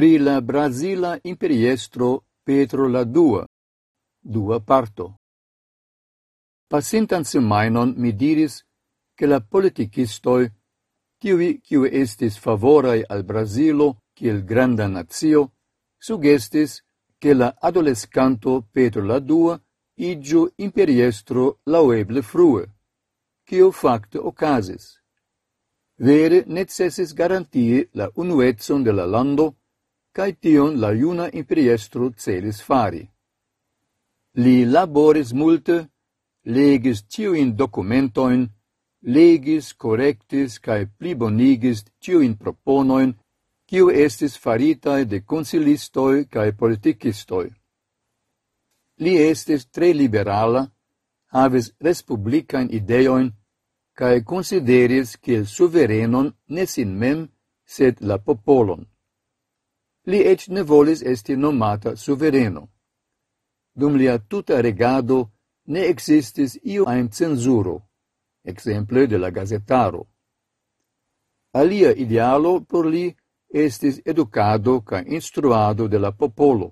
pri la Brasila imperiestro Petro la Dua, dua parto. Pasintan semainon mi diris che la politicistoi, tivi kiu estis favorai al Brasilo kiel granda nazio, sugestis che la adolescanto Petro la Dua igiu imperiestro laueble frue, kio facte ocasis. Vere necessis garantie la unuetson de la lando cae tion la iuna imperiestro celis fari. Li laboris multe, legis tiujn documentoin, legis, correctis cae plibonigis tiuin proponoin, kiu estis faritae de consilistoi cae politicistoi. Li estis tre liberala, havis respublicain ideoin, cae consideris kiel suverenon ne sin mem, sed la popolon li ec ne volis esti nomata suvereno. Dum lia tuta regado ne existis iu aim censuro, exemple de la gazetaro. Alia idealo por li estis educado ca instruado de la popolo,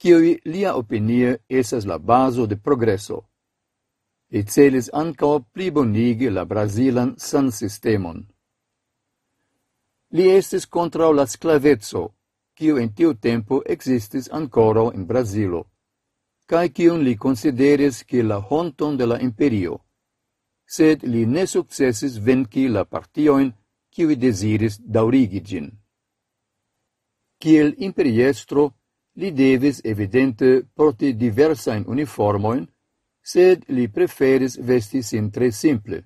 kioi lia opinie esas la baso de progresso. E celis ancao plibonigi la brasilan san sistemon. Li estis contra la sclavezzo, quio in tiu tempo existis ancora in Brasilo, cae quion li consideris che la honton de la imperio, sed li ne successis venci la partioin quivi desiris daurigigin. Ciel imperiestro, li devis evidente porti diversain uniformoin, sed li preferis vesti sin tre simple.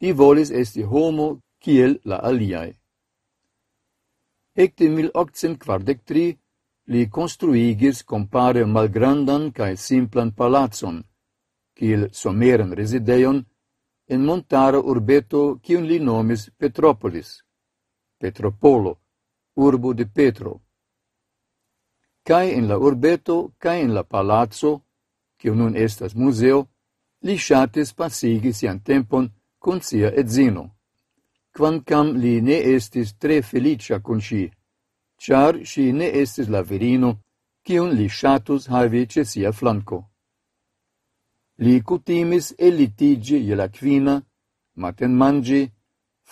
Li volis esti homo kiel la aliae ecte 1843 li construigis compare malgrandan cae simplan palazzon, cil someren resideion, en montara urbeto cion li nomis Petropolis, Petropolo, urbo de Petro. Cae in la urbeto, cae in la palazzo, cio nun estas museo, li shatis pasigi sian tempon con sia edzino. Quancam li ne estis tre felicia con si, char si ne estis la virino, cion li shatus havi ce sia flanco. Li cutimis elitigi je la quina, maten mangi,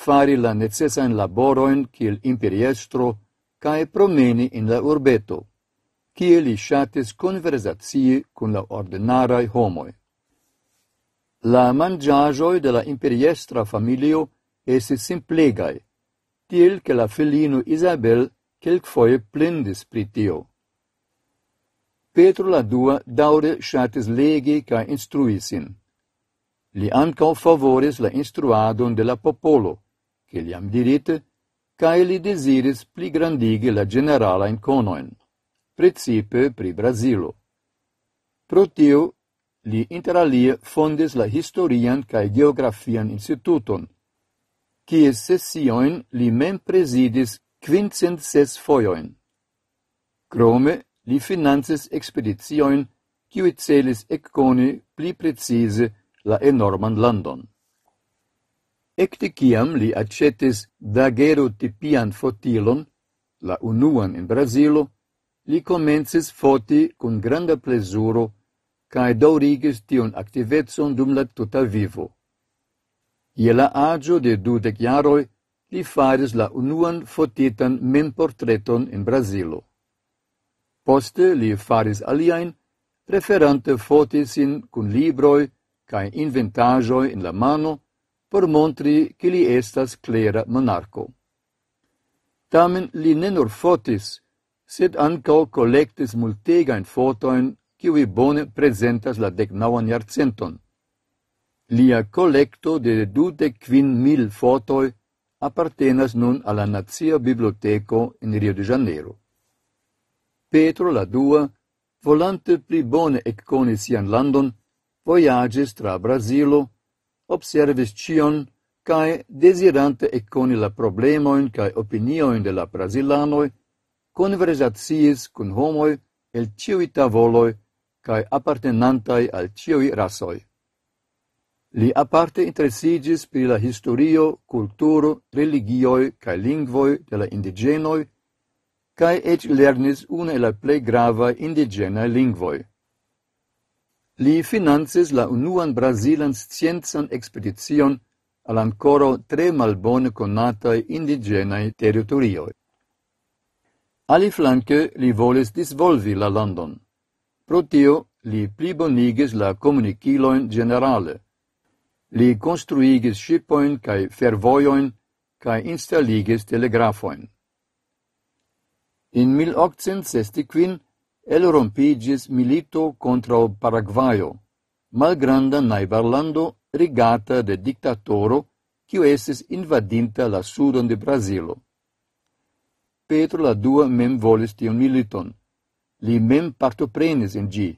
fari la necesain laboroin kiel imperiestro cae promeni in la urbeto, cie li shatis conversatii cun la ordinarai homoi. La mangiagioi de la imperiestra familio esse simplegai, til che la felino Isabel quelcfoje plendis pritio. Petro la dua daure shatis legi ca instruisin. Li ancau favoris la instruadon de la popolo, che li am dirite, ca li desiris pli grandigi la generala in conoen, principe pri Brasilo. Pro tio, li interalie fondis la historian ca geografian instituton, quies sessioin li mem presidis quincent ses foioin. Crome li finances ekspediciojn, qui celis ecconi pli precise la enorman landon. Ecte kiam li accetis dagero tipian fotilon, la unuan in Brasilo, li comences foti cun granda plesuro cae daurigis tion activetson dum la tuta vivo. Ie la agio de dudec jaroi li faris la unuan fotitan memportreton in Brasilo. Poste li faris aliaen, preferante fotisin cun libroi cae inventajoi in la mano por montri che li estas clera monarco. Tamen li ne nur fotis, sed ancao collectis multegain fotoin kiwi bone presentas la decnauan jarcenton. Lia collecto de dudec quin mil fotoi appartenas nun alla Nazia Biblioteco in Rio de Janeiro. Petro la dua, volante pli bone eccone sian landon, voyages tra Brasilo, observis cion, cae desirante ecconi la problemoin cae opinioin de la brasilanoi, conversatiis cun homoi el ciui tavoloi cae appartenantai al ciui rasoi. Li aparte interesigis pri la historio, kulturo, religioj kaj lingvoj de la indiĝenoj kaj eĉ lernis unu el la plej gravaj indigena lingvoj. Li financis la unuan brazilan sciencan ekspedicion al ancora tre malbone conatae indigenae territorioi. Ali flanque li volis disvolvi la London. Pro tio li plibonigis la comuniciloin generale, Li construigis shipoin cae fervoioin cae installigis telegrafoin. In 1865 elrompigis milito contra Paraguayo, malgranda naibarlando rigata de dictatoro quio esses invadinta la sudon de Brasilo. Petro la dua mem volis tion militon. Li mem partoprenis in gi.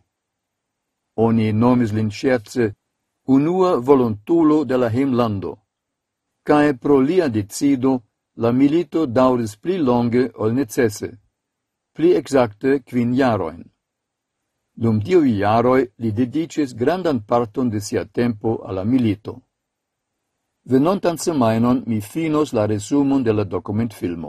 Oni nomis lin scherze unua voluntulo de la himlando, cae pro lia decido la milito dauris pli longe ol necesse, pli exacte quin jaroin. Dum tiu jaroi li dedicis grandan parton de sia tempo alla milito. Venontan semainon mi finos la resumon de la document filmo.